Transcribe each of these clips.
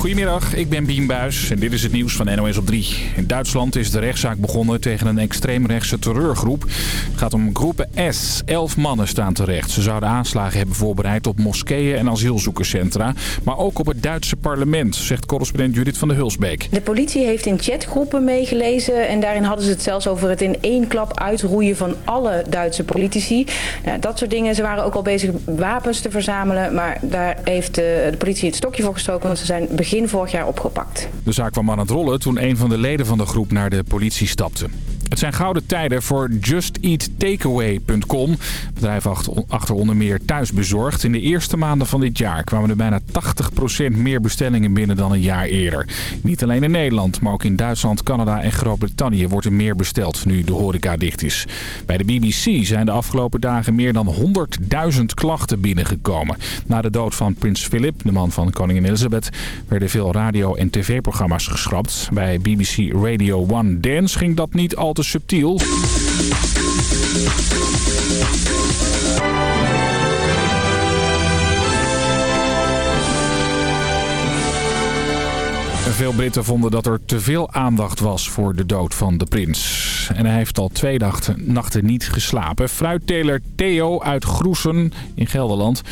Goedemiddag, ik ben Bien Buis en dit is het nieuws van NOS op 3. In Duitsland is de rechtszaak begonnen tegen een extreemrechtse terreurgroep. Het gaat om groepen S. Elf mannen staan terecht. Ze zouden aanslagen hebben voorbereid op moskeeën en asielzoekerscentra. Maar ook op het Duitse parlement, zegt correspondent Judith van der Hulsbeek. De politie heeft in chatgroepen meegelezen en daarin hadden ze het zelfs over het in één klap uitroeien van alle Duitse politici. Nou, dat soort dingen. Ze waren ook al bezig wapens te verzamelen, maar daar heeft de, de politie het stokje voor gestoken, want ze zijn vorig jaar opgepakt. De zaak kwam aan het rollen toen een van de leden van de groep naar de politie stapte. Het zijn gouden tijden voor JustEatTakeaway.com. Bedrijf achter onder meer thuisbezorgd. In de eerste maanden van dit jaar kwamen er bijna 80% meer bestellingen binnen dan een jaar eerder. Niet alleen in Nederland, maar ook in Duitsland, Canada en Groot-Brittannië wordt er meer besteld nu de horeca dicht is. Bij de BBC zijn de afgelopen dagen meer dan 100.000 klachten binnengekomen. Na de dood van prins Philip, de man van koningin Elizabeth, werden veel radio- en tv-programma's geschrapt. Bij BBC Radio 1 Dance ging dat niet al subtiel. Veel Britten vonden dat er te veel aandacht was voor de dood van de prins. En hij heeft al twee nachten niet geslapen. Fruitteler Theo uit Groesen in Gelderland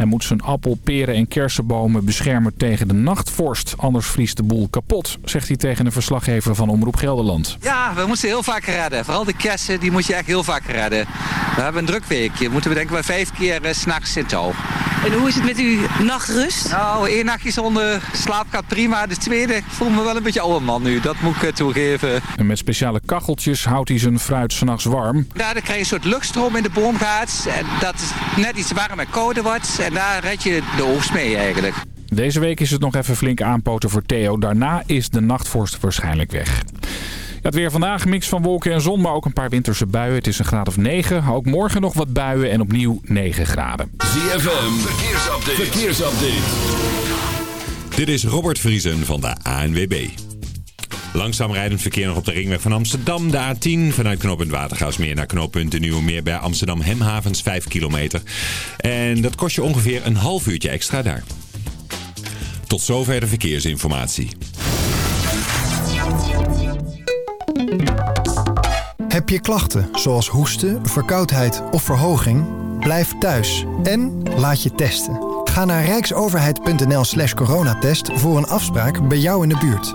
hij moet zijn appel, peren en kersenbomen beschermen tegen de nachtvorst. Anders vriest de boel kapot, zegt hij tegen een verslaggever van Omroep Gelderland. Ja, we moeten heel vaak redden. Vooral de kersen, die moet je echt heel vaak redden. We hebben een druk weekje. Moeten we denken bij vijf keer uh, s'nachts in touw. En hoe is het met uw nachtrust? Nou, één nachtje zonder slaap gaat prima. De tweede voel me wel een beetje oude man nu. Dat moet ik uh, toegeven. En met speciale kacheltjes houdt hij zijn fruit s'nachts warm. Daardoor krijg je een soort luchtstroom in de boomgaard. En dat is net iets warm en kouder wordt. En daar red je de oogst mee eigenlijk. Deze week is het nog even flink aanpoten voor Theo. Daarna is de nachtvorst waarschijnlijk weg. Ja, het weer vandaag, mix van wolken en zon, maar ook een paar winterse buien. Het is een graad of 9. Ook morgen nog wat buien en opnieuw 9 graden. ZFM, verkeersupdate. verkeersupdate. Dit is Robert Vriesen van de ANWB. Langzaam rijdend verkeer nog op de ringweg van Amsterdam. De A10 vanuit knooppunt Watergaasmeer naar knooppunt de Nieuwe Meer bij Amsterdam Hemhavens 5 kilometer. En dat kost je ongeveer een half uurtje extra daar. Tot zover de verkeersinformatie. Heb je klachten zoals hoesten, verkoudheid of verhoging? Blijf thuis en laat je testen. Ga naar rijksoverheid.nl slash coronatest voor een afspraak bij jou in de buurt.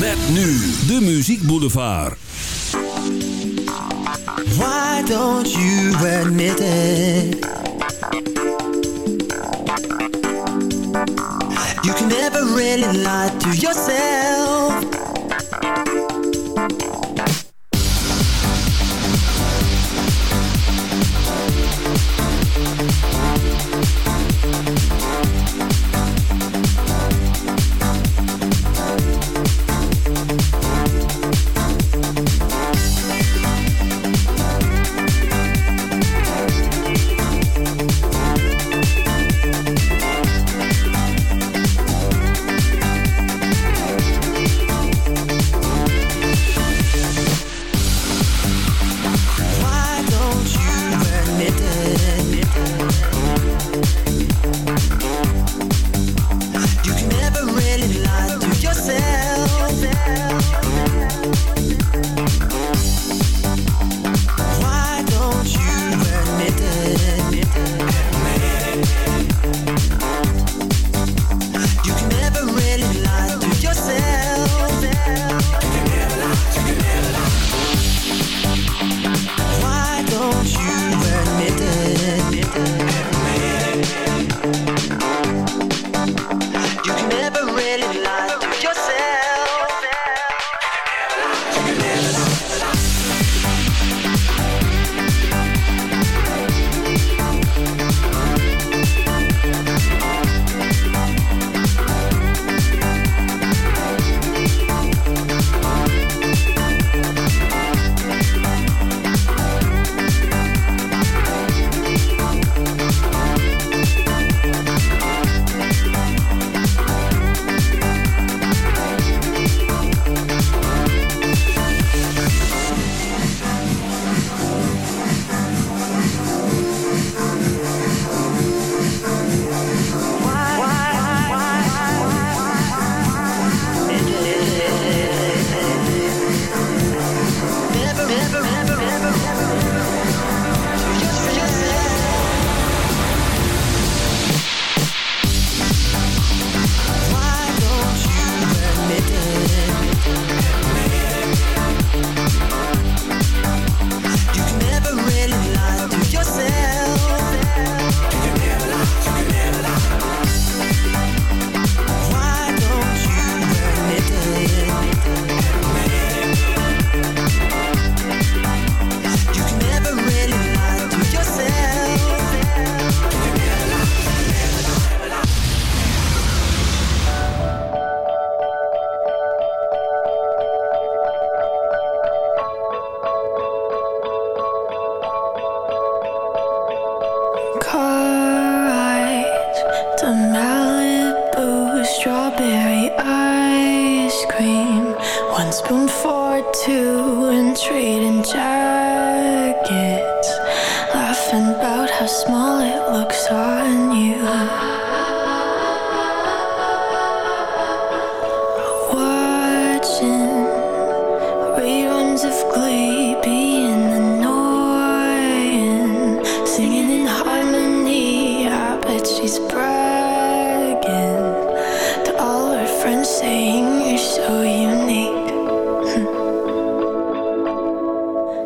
Met nu de Muziek Boulevard. Why don't you admit it? You can never really lie to yourself.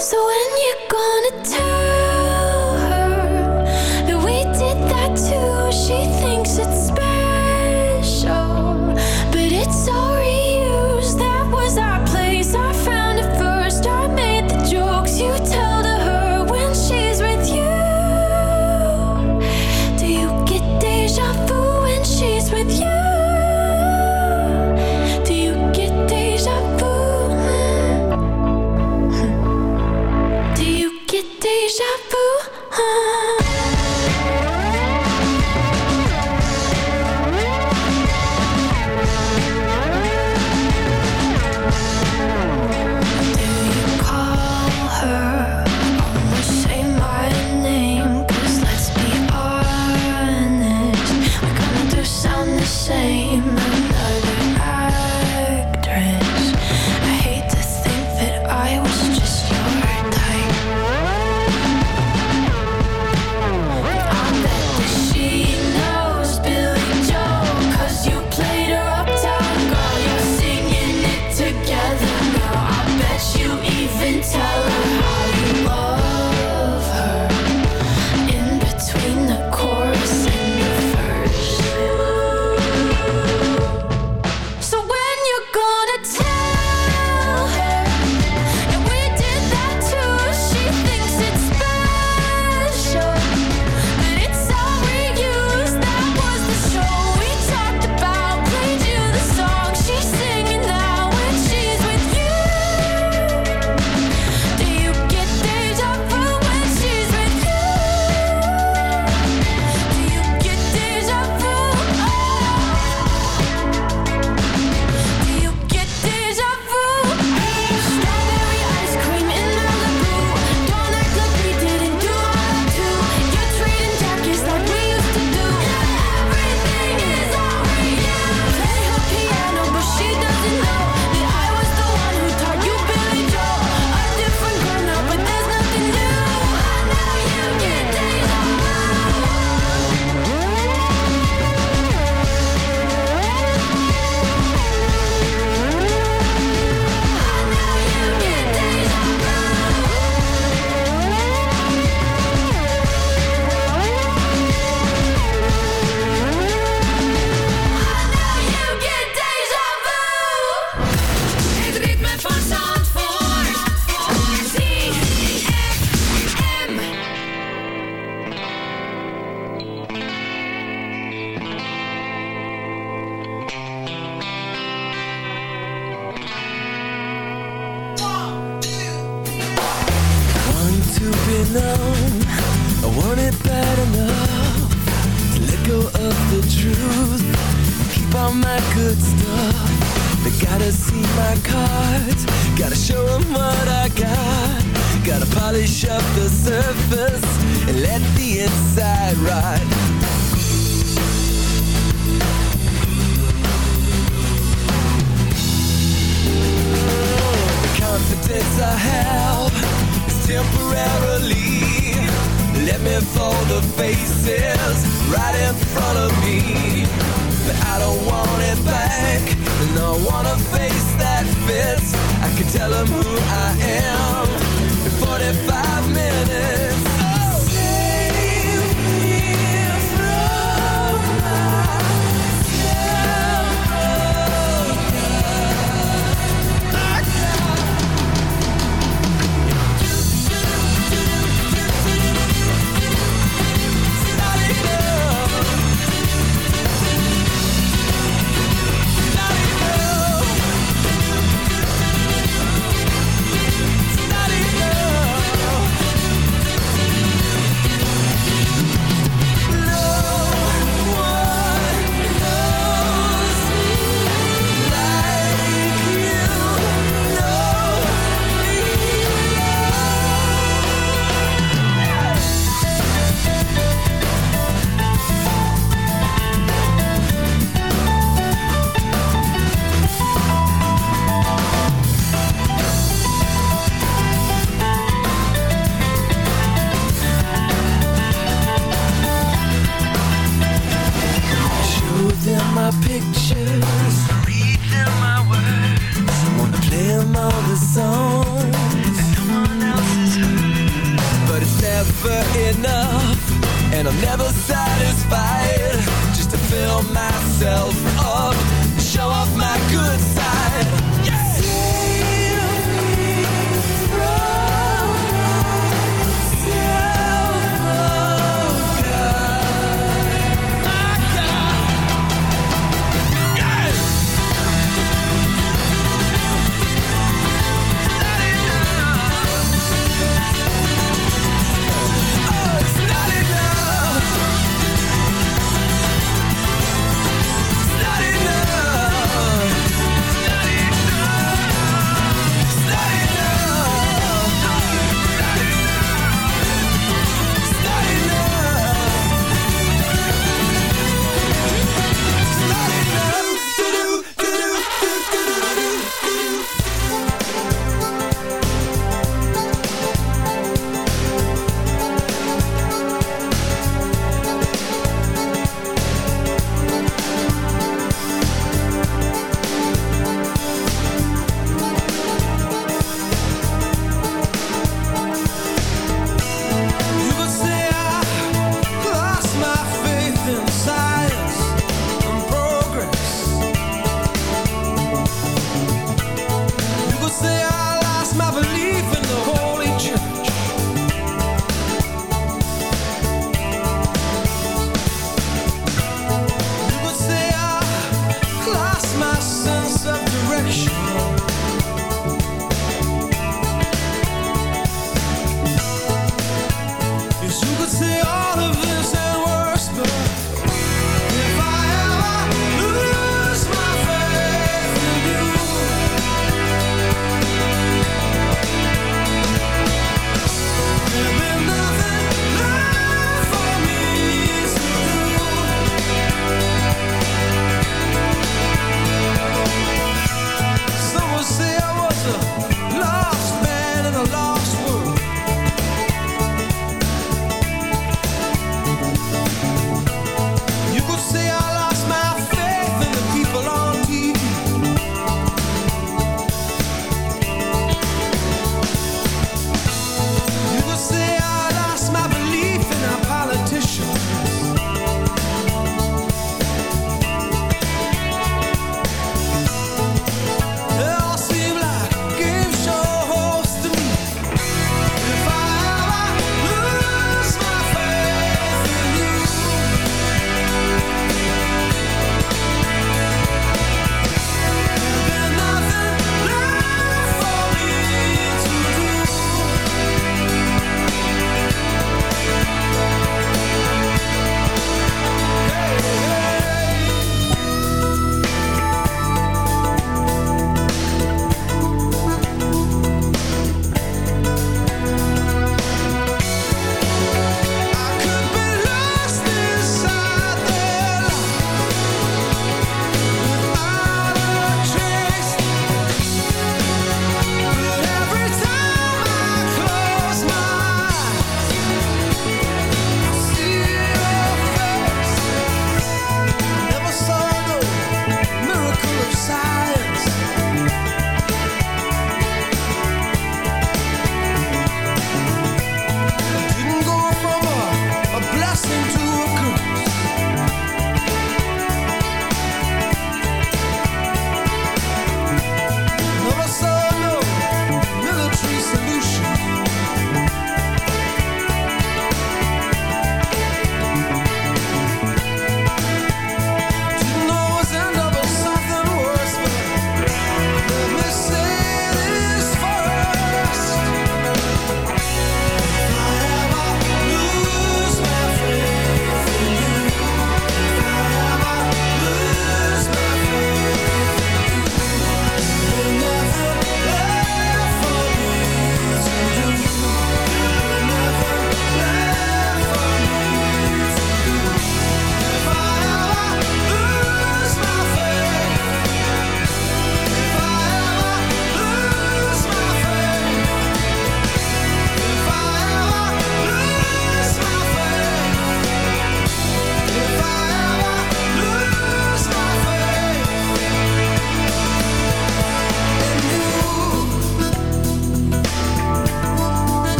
So when you gonna tell I am. In 45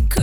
could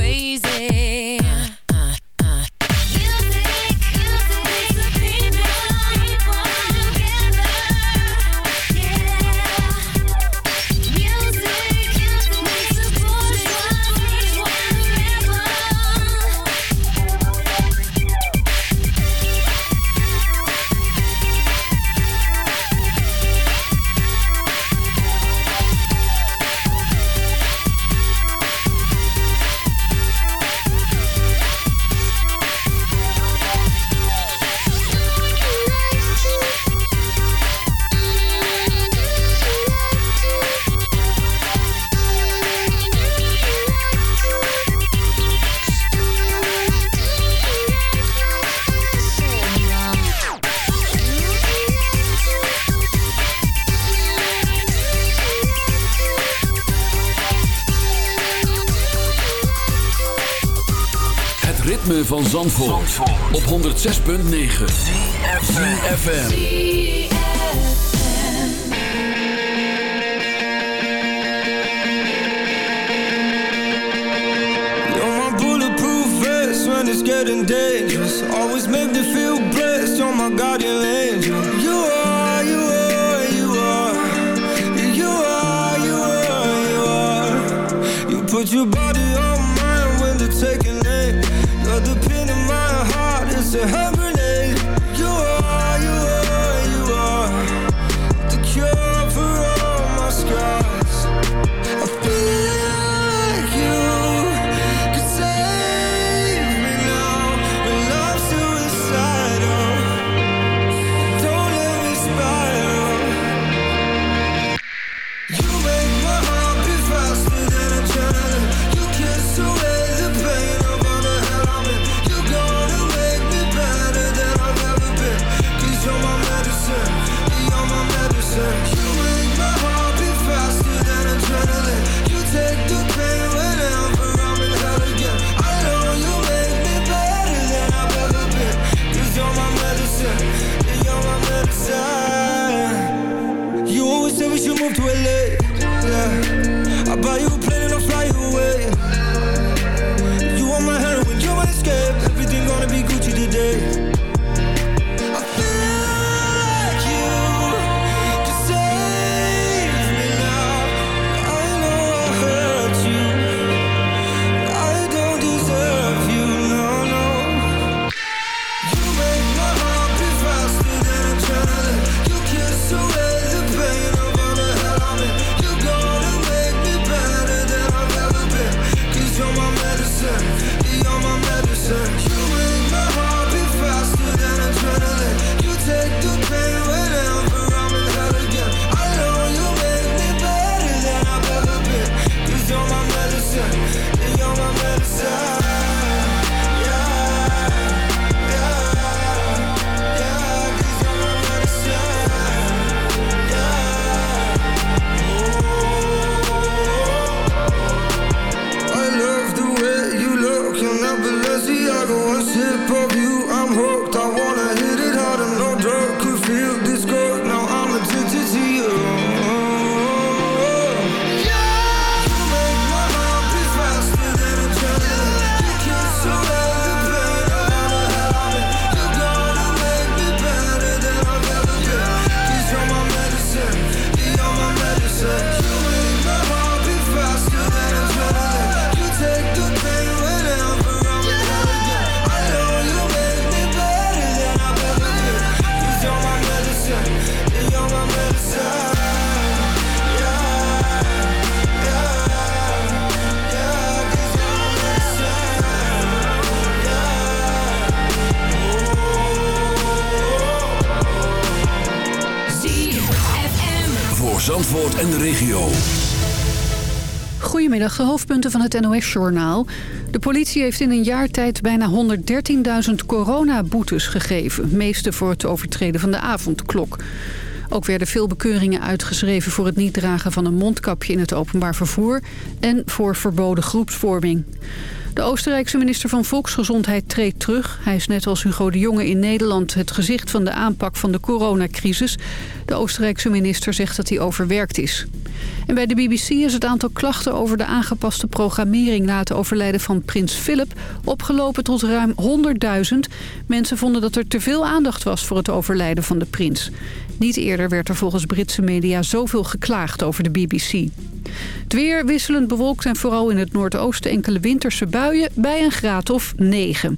Zandvoort, Zandvoort. op 106.9 FM. You're my bulletproof vest when it's getting dangerous. Always make me feel blessed, you're my guardian angel. You are, you are, you are. You are, you are, you are. You put your body to her De hoofdpunten van het NOS-journaal. De politie heeft in een jaar tijd bijna 113.000 coronaboetes gegeven. Meeste voor het overtreden van de avondklok. Ook werden veel bekeuringen uitgeschreven voor het niet dragen van een mondkapje in het openbaar vervoer... en voor verboden groepsvorming. De Oostenrijkse minister van Volksgezondheid treedt terug. Hij is net als Hugo de Jonge in Nederland het gezicht van de aanpak van de coronacrisis. De Oostenrijkse minister zegt dat hij overwerkt is. En bij de BBC is het aantal klachten over de aangepaste programmering... na het overlijden van prins Philip opgelopen tot ruim 100.000. Mensen vonden dat er te veel aandacht was voor het overlijden van de prins. Niet eerder werd er volgens Britse media zoveel geklaagd over de BBC. Het weer wisselend bewolkt en vooral in het noordoosten enkele winterse buien bij een graad of 9.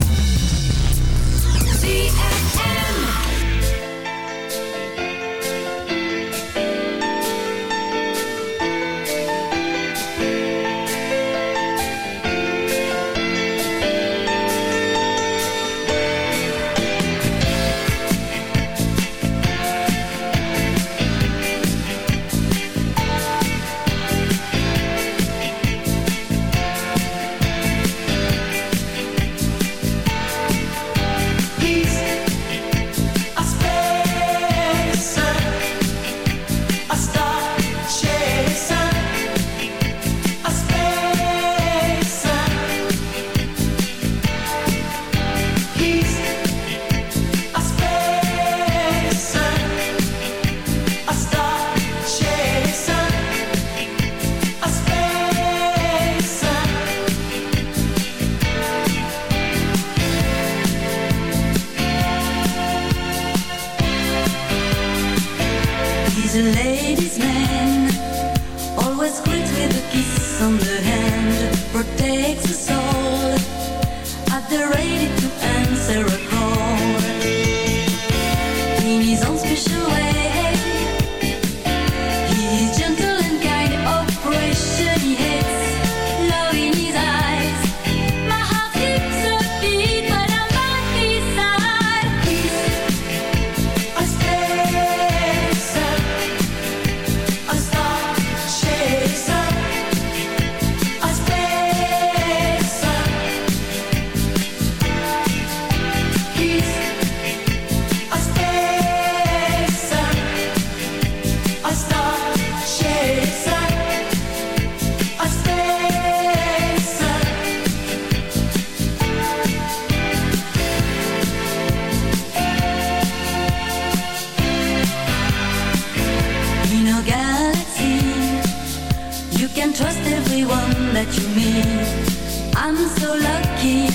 That you meet. I'm so lucky,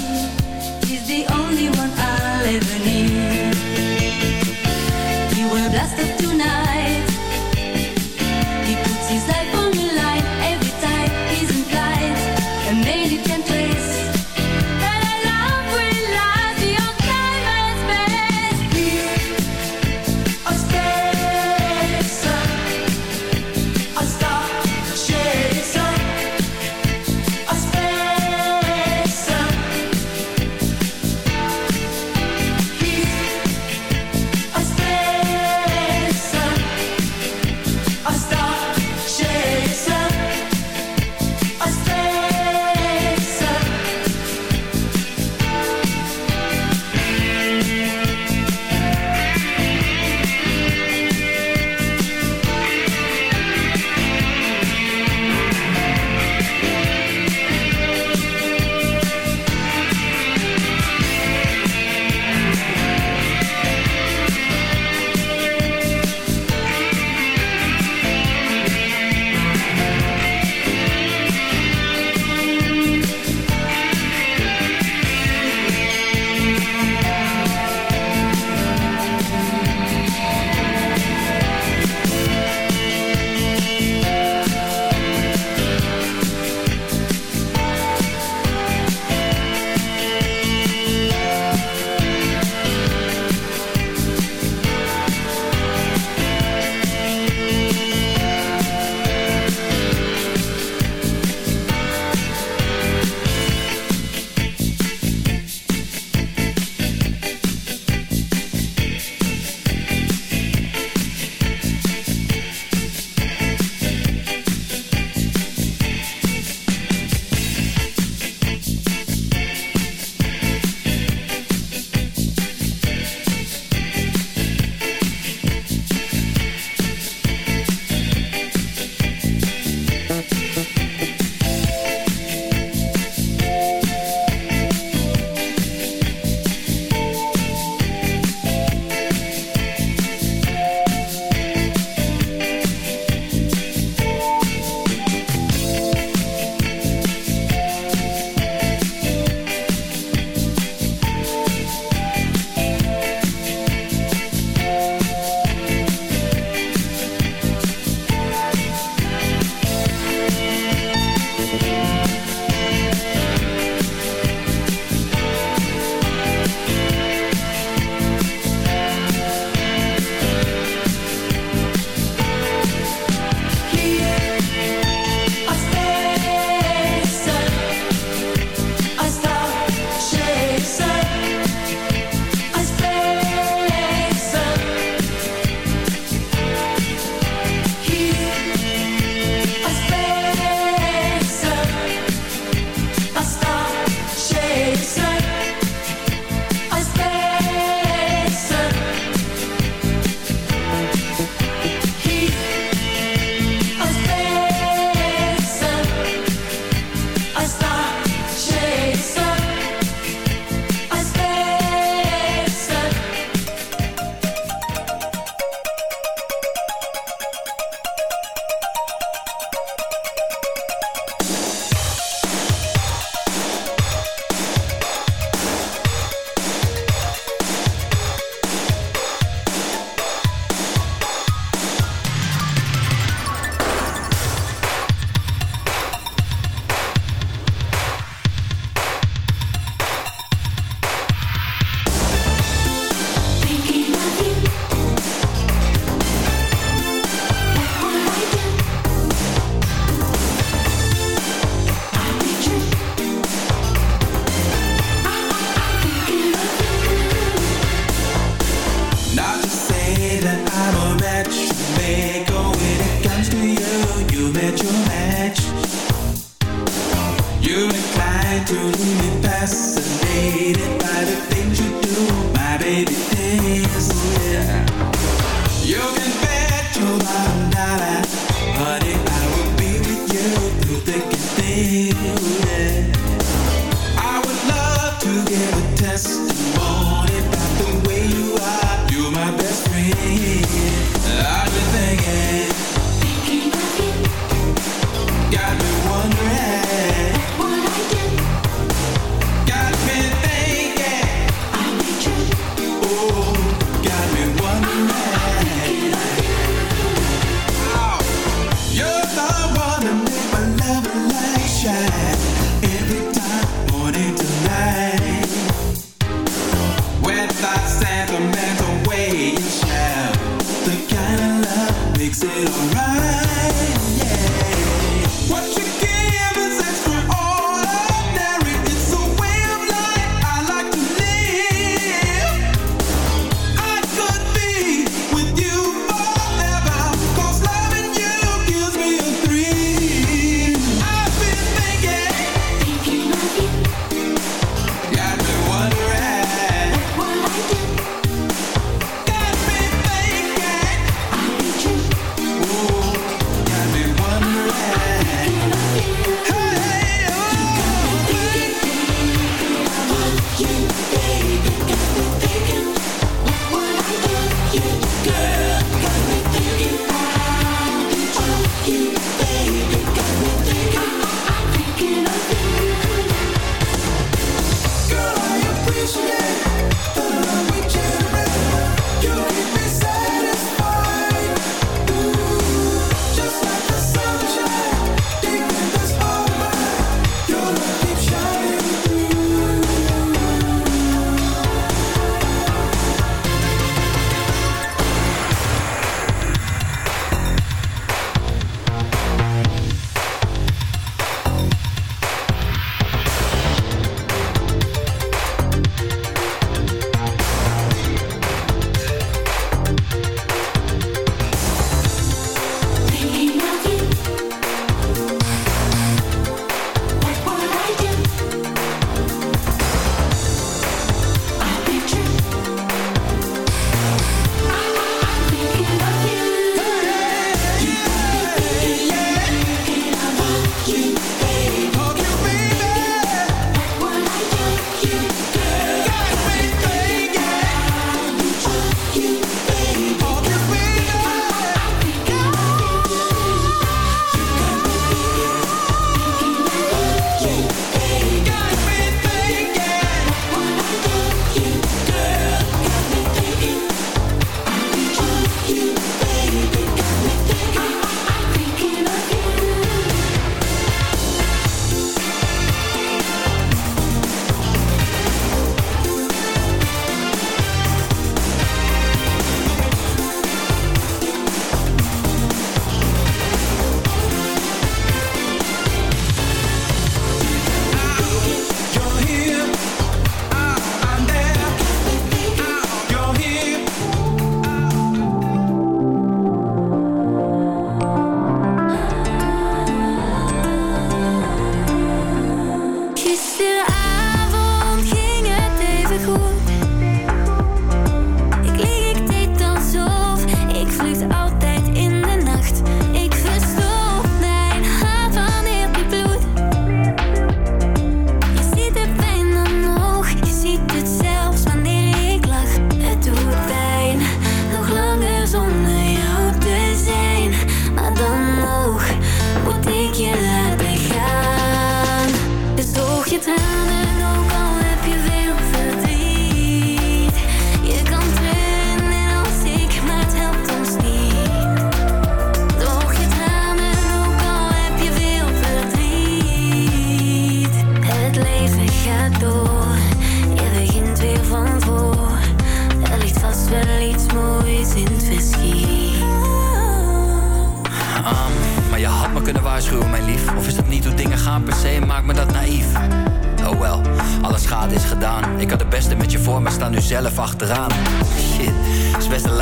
he's the only one I'll ever need.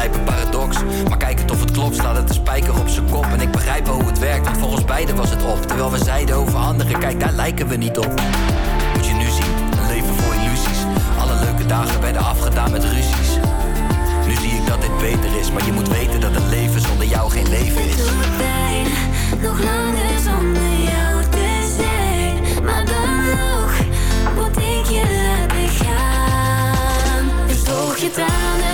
Lijpe paradox. Maar kijk het of het klopt, staat het een spijker op zijn kop. En ik begrijp wel hoe het werkt, want voor ons beiden was het op. Terwijl we zeiden over anderen, kijk daar lijken we niet op. Moet je nu zien, een leven vol illusies. Alle leuke dagen werden afgedaan met ruzies. Nu zie ik dat dit beter is, maar je moet weten dat een leven zonder jou geen leven is. pijn nog langer zonder jou te zijn. Maar dan nog moet ik je laten gaan. Dus je tranen,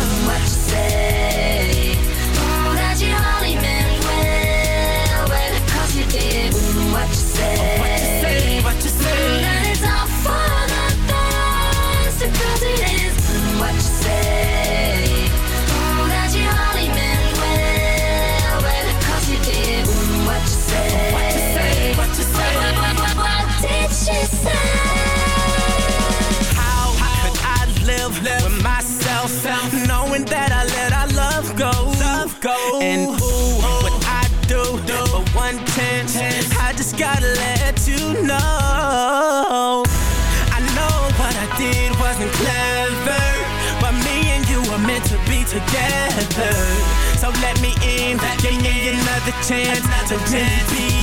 gotta let you know. I know what I did wasn't clever But me and you were meant to be together. So let me in, let me in another chance to be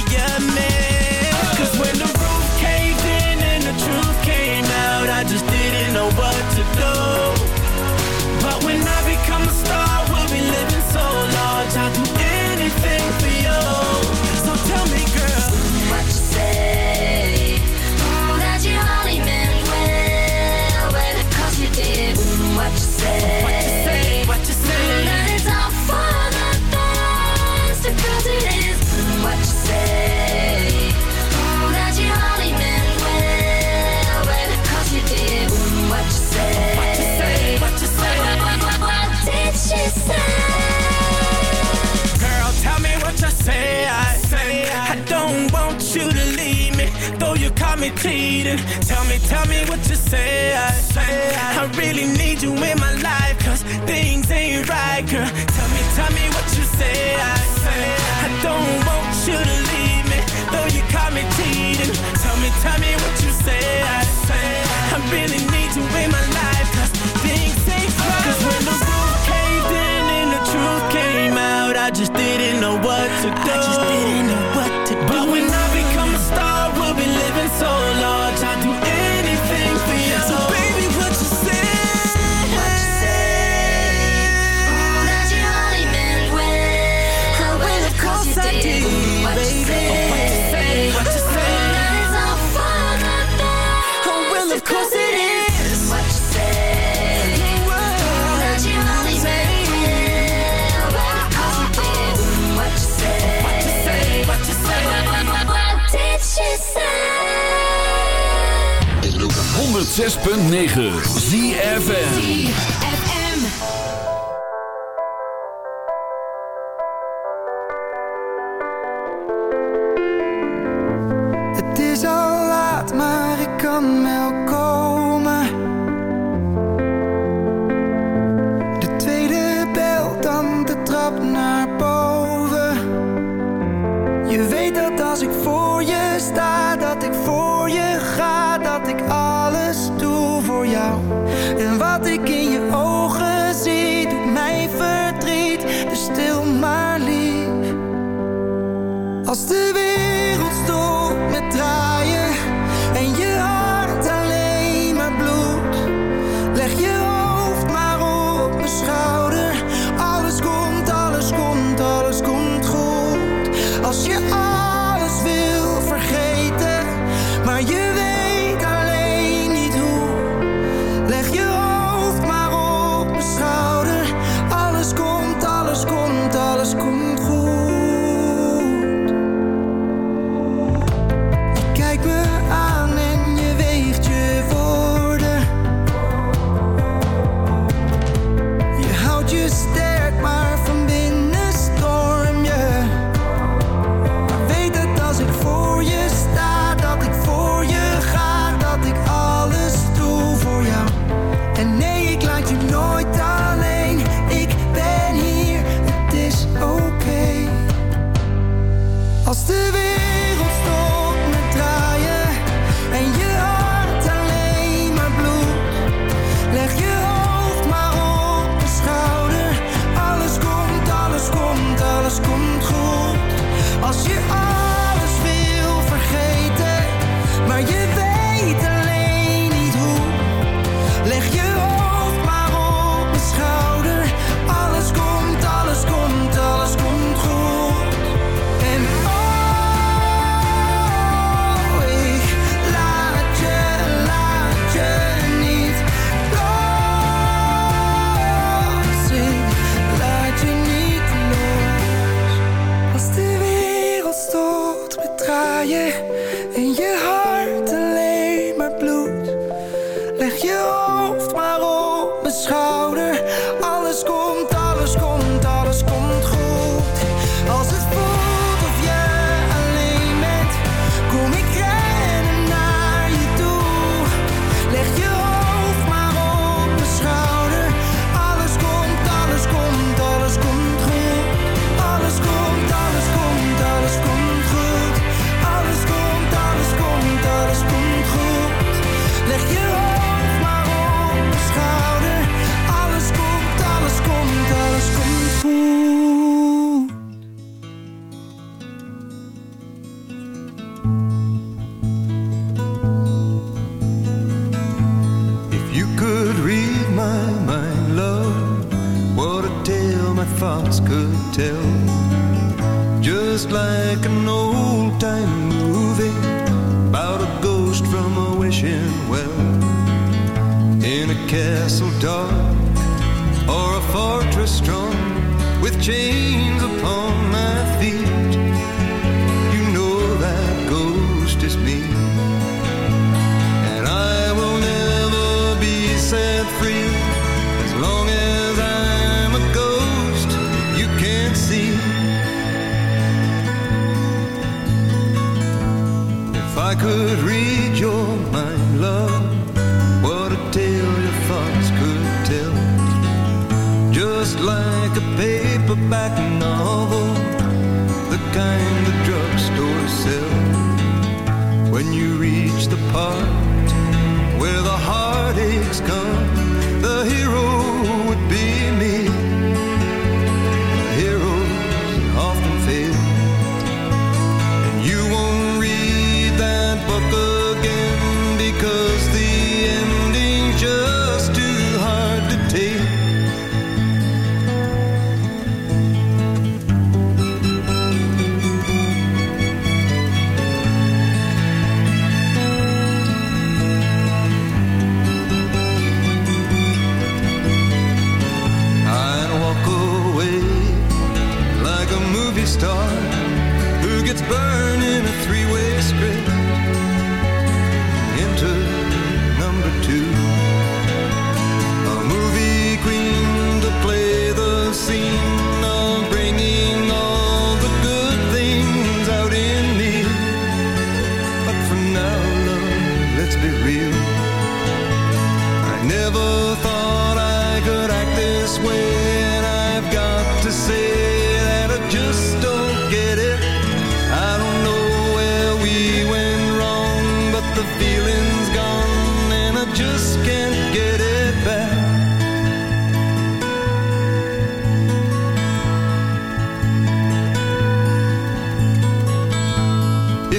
waiting. Tell me, tell me what you say. I, I really need you in my life, cause things ain't right, girl. Tell me, tell me what you say. I, I don't 106.9 ZFN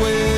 way